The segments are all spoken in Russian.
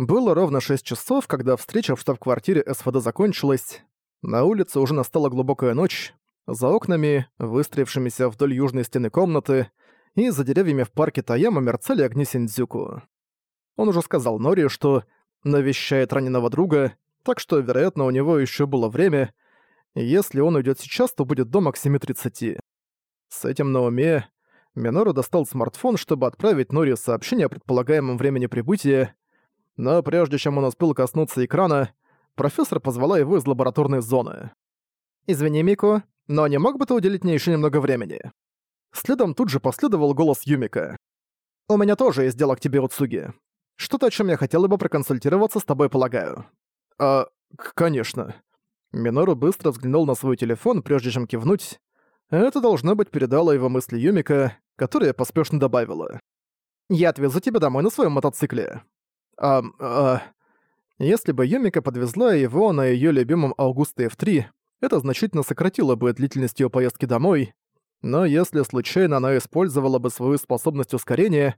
Было ровно 6 часов, когда встреча в штаб-квартире СВД закончилась. На улице уже настала глубокая ночь. За окнами, выстроившимися вдоль южной стены комнаты, и за деревьями в парке Таяма мерцали огни Синдзюку. Он уже сказал Нори, что навещает раненого друга, так что, вероятно, у него еще было время, если он уйдет сейчас, то будет дома к 7.30. С этим на уме Минору достал смартфон, чтобы отправить Нори сообщение о предполагаемом времени прибытия, но прежде чем он успел коснуться экрана, профессор позвала его из лабораторной зоны. «Извини, Мико, но не мог бы ты уделить мне еще немного времени?» Следом тут же последовал голос Юмика. «У меня тоже есть дело к тебе, Уцуги. Что-то, о чем я хотела бы проконсультироваться с тобой, полагаю». «А, конечно». Минору быстро взглянул на свой телефон, прежде чем кивнуть. Это, должно быть, передало его мысли Юмика, которая поспешно добавила. «Я отвезу тебя домой на своем мотоцикле». «А... а...» Если бы Юмика подвезла его на ее любимом Аугуста F3, это значительно сократило бы длительность ее поездки домой, но если случайно она использовала бы свою способность ускорения,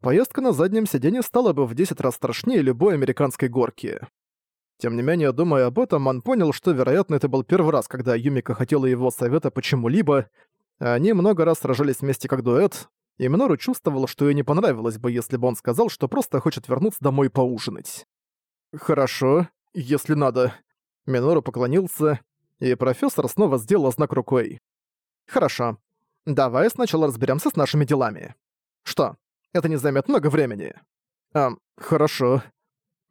поездка на заднем сиденье стала бы в 10 раз страшнее любой американской горки. Тем не менее, думая об этом, он понял, что, вероятно, это был первый раз, когда Юмика хотела его совета почему-либо. Они много раз сражались вместе как дуэт, и Минору чувствовал, что ей не понравилось бы, если бы он сказал, что просто хочет вернуться домой поужинать. «Хорошо, если надо». Минору поклонился, и профессор снова сделал знак рукой. «Хорошо. Давай сначала разберемся с нашими делами. Что, это не займет много времени?» «А, хорошо».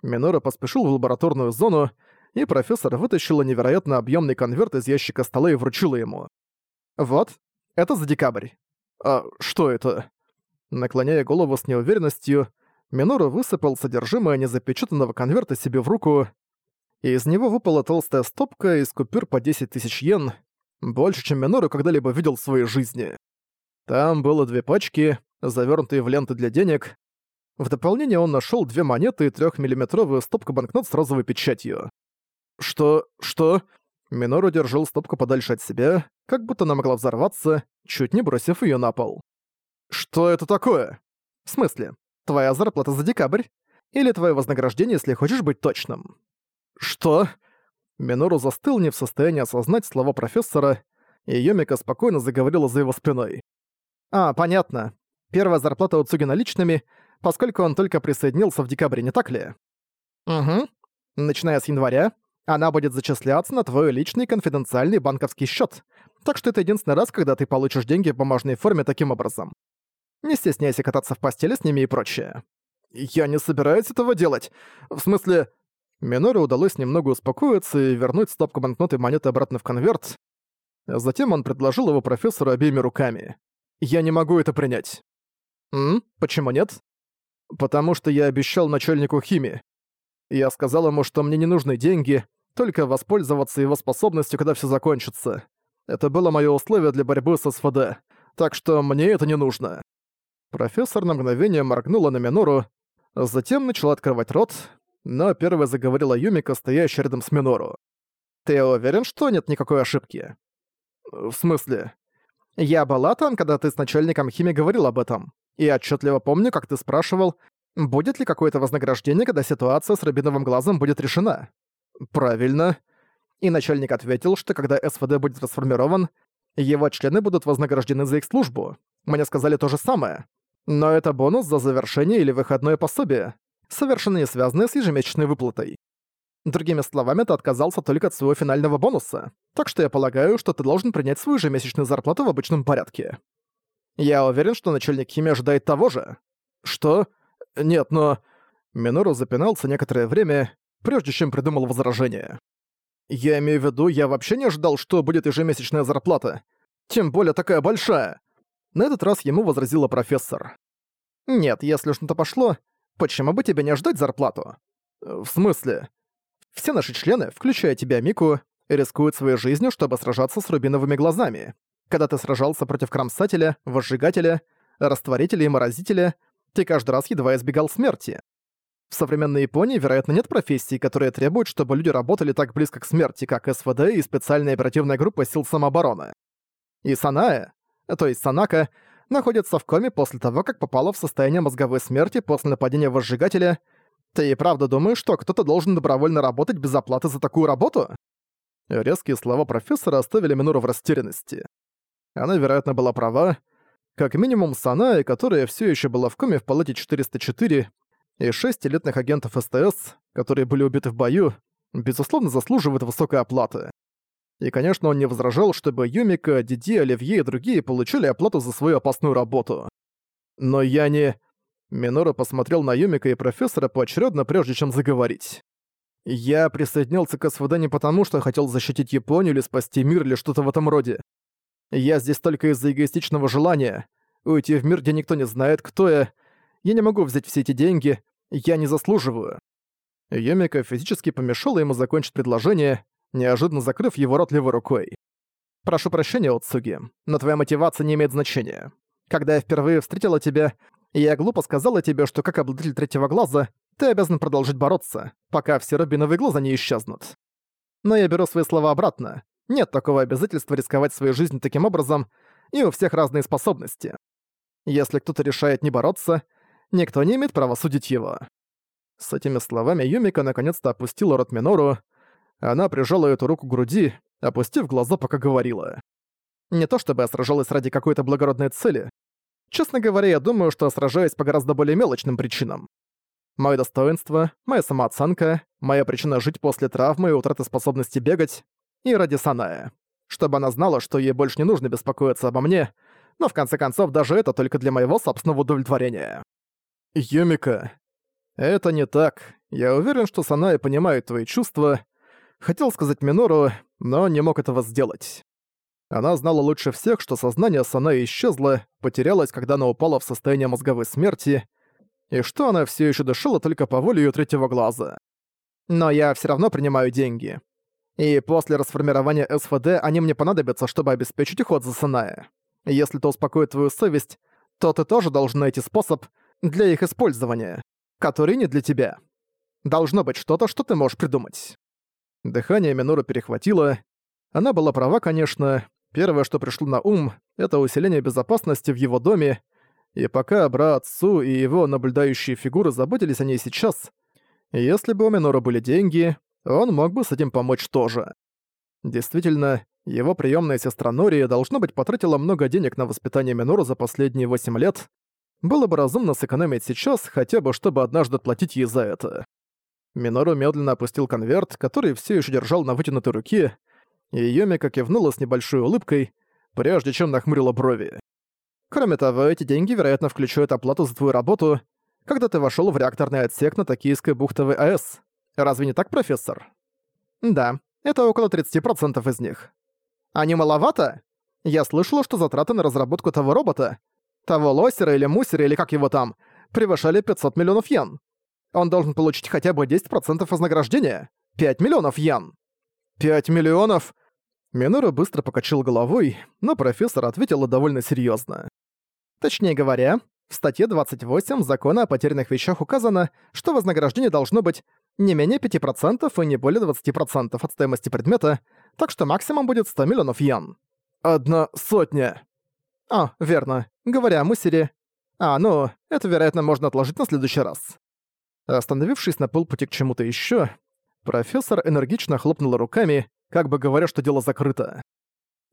Минора поспешил в лабораторную зону, и профессор вытащила невероятно объемный конверт из ящика стола и вручила ему. «Вот, это за декабрь». «А что это?» Наклоняя голову с неуверенностью, Минору высыпал содержимое незапечатанного конверта себе в руку, и из него выпала толстая стопка из купюр по 10 тысяч йен, больше, чем Минору когда-либо видел в своей жизни. Там было две пачки, завернутые в ленты для денег. В дополнение он нашел две монеты и трехмиллиметровую стопку банкнот с розовой печатью. Что? Что? Минору держал стопку подальше от себя, как будто она могла взорваться, чуть не бросив ее на пол. «Что это такое?» «В смысле? Твоя зарплата за декабрь? Или твое вознаграждение, если хочешь быть точным?» «Что?» Минору застыл не в состоянии осознать слова профессора, и Йомика спокойно заговорила за его спиной. «А, понятно. Первая зарплата у Цуги наличными, поскольку он только присоединился в декабре, не так ли?» «Угу. Начиная с января, она будет зачисляться на твой личный конфиденциальный банковский счет, так что это единственный раз, когда ты получишь деньги в бумажной форме таким образом. Не стесняйся кататься в постели с ними и прочее». «Я не собираюсь этого делать. В смысле, Минору удалось немного успокоиться и вернуть стопку банкноты и монеты обратно в конверт. Затем он предложил его профессору обеими руками. «Я не могу это принять». «М? Почему нет?» «Потому что я обещал начальнику химии. Я сказал ему, что мне не нужны деньги, только воспользоваться его способностью, когда все закончится. Это было мое условие для борьбы с СФД, так что мне это не нужно». Профессор на мгновение моргнула на Минору, затем начал открывать рот, но первой заговорила Юмика, стоящая рядом с Минору. «Ты уверен, что нет никакой ошибки?» «В смысле?» «Я была там, когда ты с начальником химии говорил об этом, и отчетливо помню, как ты спрашивал, будет ли какое-то вознаграждение, когда ситуация с рубиновым глазом будет решена?» «Правильно». И начальник ответил, что когда СВД будет расформирован, его члены будут вознаграждены за их службу. Мне сказали то же самое. Но это бонус за завершение или выходное пособие совершенно не связанные с ежемесячной выплатой. Другими словами, ты отказался только от своего финального бонуса, так что я полагаю, что ты должен принять свою ежемесячную зарплату в обычном порядке. Я уверен, что начальник химии ожидает того же. Что? Нет, но... Минору запинался некоторое время, прежде чем придумал возражение. Я имею в виду, я вообще не ожидал, что будет ежемесячная зарплата. Тем более такая большая. На этот раз ему возразила профессор. Нет, если уж на то пошло, Почему бы тебе не ждать зарплату? В смысле? Все наши члены, включая тебя, Мику, рискуют своей жизнью, чтобы сражаться с рубиновыми глазами. Когда ты сражался против кромсателя, возжигателя, растворителя и морозителя, ты каждый раз едва избегал смерти. В современной Японии, вероятно, нет профессий, которые требуют, чтобы люди работали так близко к смерти, как СВД и специальная оперативная группа сил самообороны. И Саная, то есть Санака, находится в коме после того, как попала в состояние мозговой смерти после нападения возжигателя, Ты и правда думаешь, что кто-то должен добровольно работать без оплаты за такую работу? Резкие слова профессора оставили Минору в растерянности. Она, вероятно, была права. Как минимум Саная, которая все еще была в коме в палате 404, и шесть элитных агентов СТС, которые были убиты в бою, безусловно, заслуживают высокой оплаты. И, конечно, он не возражал, чтобы Юмика, Диди, Оливье и другие получили оплату за свою опасную работу. Но я не... Минора посмотрел на Юмика и профессора поочередно, прежде чем заговорить. Я присоединился к СВД не потому, что хотел защитить Японию или спасти мир или что-то в этом роде. Я здесь только из-за эгоистичного желания. Уйти в мир, где никто не знает, кто я. Я не могу взять все эти деньги. Я не заслуживаю. Юмика физически помешала ему закончить предложение, неожиданно закрыв его рот левой рукой. «Прошу прощения, Отсуги, но твоя мотивация не имеет значения. Когда я впервые встретила тебя, я глупо сказала тебе, что как обладатель третьего глаза, ты обязан продолжить бороться, пока все рубиновые глаза не исчезнут. Но я беру свои слова обратно. Нет такого обязательства рисковать своей жизнью таким образом, и у всех разные способности. Если кто-то решает не бороться, никто не имеет права судить его. С этими словами Юмика наконец-то опустила рот Минору. Она прижала эту руку к груди, опустив глаза, пока говорила. Не то чтобы я сражалась ради какой-то благородной цели. Честно говоря, я думаю, что сражаюсь по гораздо более мелочным причинам. Моё достоинство, моя самооценка, моя причина жить после травмы и утраты способности бегать, и ради Саная. Чтобы она знала, что ей больше не нужно беспокоиться обо мне, но в конце концов даже это только для моего собственного удовлетворения. Юмика. Это не так. Я уверен, что Саная понимает твои чувства. Хотел сказать Минору, но не мог этого сделать. Она знала лучше всех, что сознание Саная исчезло, потерялось, когда она упала в состояние мозговой смерти, и что она все еще дышала только по воле ее третьего глаза. Но я все равно принимаю деньги. И после расформирования СФД они мне понадобятся, чтобы обеспечить уход за Саная. Если это успокоит твою совесть, то ты тоже должен найти способ для их использования, который не для тебя. Должно быть что-то, что ты можешь придумать. Дыхание Минору перехватило. Она была права, конечно. Первое, что пришло на ум, это усиление безопасности в его доме, и пока брат Су и его наблюдающие фигуры заботились о ней сейчас, если бы у Минора были деньги, он мог бы с этим помочь тоже. Действительно, его приемная сестра Нори, должно быть, потратила много денег на воспитание Минора за последние 8 лет. Было бы разумно сэкономить сейчас, хотя бы чтобы однажды отплатить ей за это. Минору медленно опустил конверт, который все еще держал на вытянутой руке, и Йомика кивнула с небольшой улыбкой, прежде чем нахмурила брови. Кроме того, эти деньги, вероятно, включают оплату за твою работу, когда ты вошел в реакторный отсек на Токийской бухтовой АЭС. Разве не так, профессор? Да, это около 30% из них. А не маловато? Я слышала, что затраты на разработку того робота, того лосера или мусера или как его там, превышали 500 миллионов йен. Он должен получить хотя бы 10% вознаграждения. 5 миллионов йен. 5 миллионов? Минора быстро покачал головой, но профессор ответила довольно серьезно. Точнее говоря, в статье 28 Закона о потерянных вещах указано, что вознаграждение должно быть не менее 5% и не более 20% от стоимости предмета, так что максимум будет 100 миллионов йен. Одна сотня. А, верно. Говоря о мусоре... А, ну, это, вероятно, можно отложить на следующий раз. Остановившись на полпути к чему-то ещё, профессор энергично хлопнула руками, как бы говоря, что дело закрыто.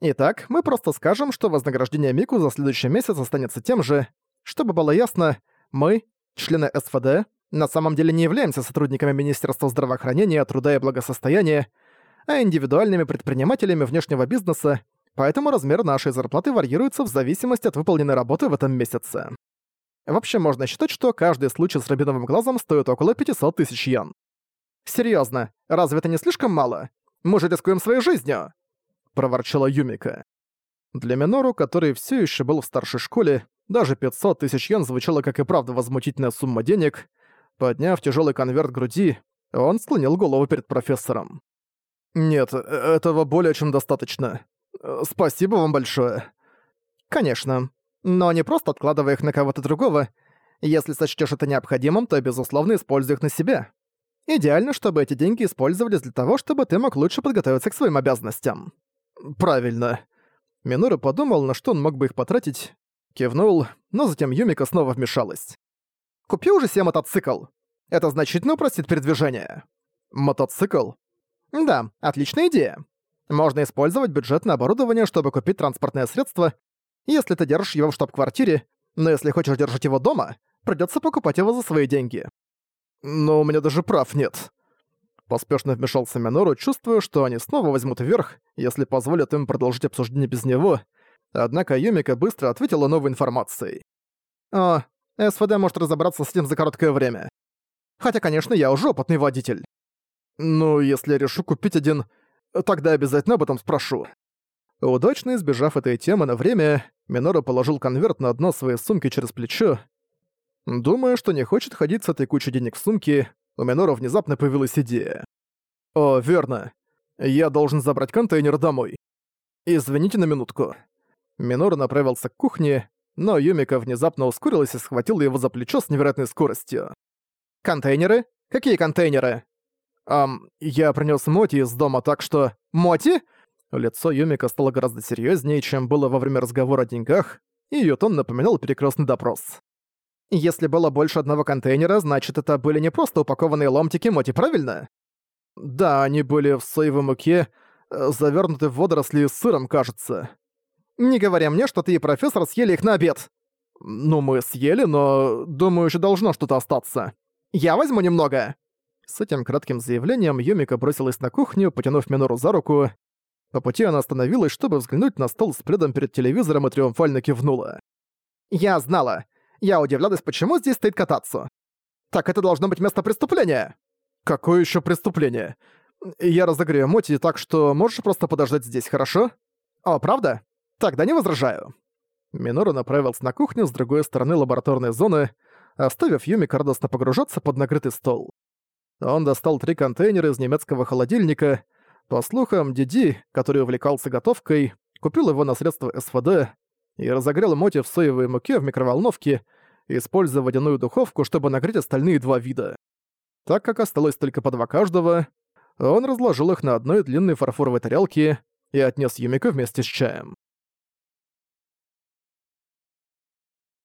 Итак, мы просто скажем, что вознаграждение Мику за следующий месяц останется тем же. Чтобы было ясно, мы, члены СФД, на самом деле не являемся сотрудниками Министерства здравоохранения, труда и благосостояния, а индивидуальными предпринимателями внешнего бизнеса, поэтому размер нашей зарплаты варьируется в зависимости от выполненной работы в этом месяце. Вообще можно считать, что каждый случай с рубиновым глазом стоит около 500 тысяч йен. Серьезно, разве это не слишком мало? Мы же рискуем своей жизнью!» — проворчала Юмика. Для Минору, который все еще был в старшей школе, даже 500 тысяч йен звучало как и правда возмутительная сумма денег. Подняв тяжелый конверт груди, он склонил голову перед профессором. «Нет, этого более чем достаточно. Спасибо вам большое». «Конечно. Но не просто откладывая их на кого-то другого. Если сочтешь это необходимым, то, безусловно, используй их на себя. Идеально, чтобы эти деньги использовались для того, чтобы ты мог лучше подготовиться к своим обязанностям». «Правильно». Минору подумал, на что он мог бы их потратить, кивнул, но затем Юмика снова вмешалась. «Купи уже себе мотоцикл. Это значительно упростит передвижение. Мотоцикл? Да, отличная идея. Можно использовать бюджетное оборудование, чтобы купить транспортное средство, если ты держишь его в штаб-квартире, но если хочешь держать его дома, придется покупать его за свои деньги. Но у меня даже прав нет. Поспешно вмешался Минору, чувствуя, что они снова возьмут вверх, если позволят им продолжить обсуждение без него, однако Юмика быстро ответила новой информацией. «О, СВД может разобраться с этим за короткое время. Хотя, конечно, я уже опытный водитель. Ну, если решу купить один, тогда обязательно об этом спрошу». Удачно избежав этой темы на время, Минору положил конверт на дно своей сумки через плечо. Думая, что не хочет ходить с этой кучей денег в сумке, у Минора внезапно появилась идея. «О, верно. Я должен забрать контейнер домой. Извините на минутку». Минора направился к кухне, но Юмика внезапно ускорилась и схватила его за плечо с невероятной скоростью. «Контейнеры? Какие контейнеры?» «Ам, я принёс Моти из дома, так что...» «Моти?» Лицо Юмика стало гораздо серьёзнее, чем было во время разговора о деньгах, и её тон напоминал перекрёстный допрос. Если было больше одного контейнера, значит, это были не просто упакованные ломтики моти, правильно? Да, они были в соевой муке, э, завернуты в водоросли с сыром, кажется. Не говоря мне, что ты и профессор съели их на обед. Ну, мы съели, но, думаю, еще должно что-то остаться. Я возьму немного. С этим кратким заявлением Юмика бросилась на кухню, потянув Минору за руку. По пути она остановилась, чтобы взглянуть на стол с пледом перед телевизором и триумфально кивнула. «Я знала. Я удивлялась, почему здесь стоит кататься. Так это должно быть место преступления. Какое еще преступление? Я разогрею Моти, так что можешь просто подождать здесь, хорошо? О, правда? Тогда не возражаю. Минору направился на кухню с другой стороны лабораторной зоны, оставив Юми радостно погружаться под накрытый стол. Он достал три контейнера из немецкого холодильника. По слухам, Диди, который увлекался готовкой, купил его на средства СВД, и разогрел моти в соевой муке в микроволновке, используя водяную духовку, чтобы нагреть остальные два вида. Так как осталось только по два каждого, он разложил их на одной длинной фарфоровой тарелке и отнес Юмика вместе с чаем.